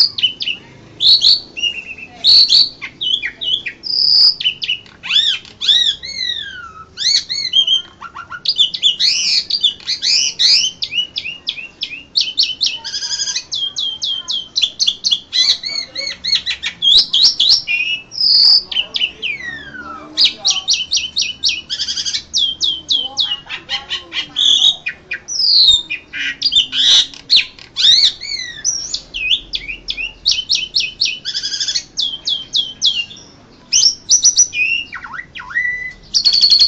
Thank you. You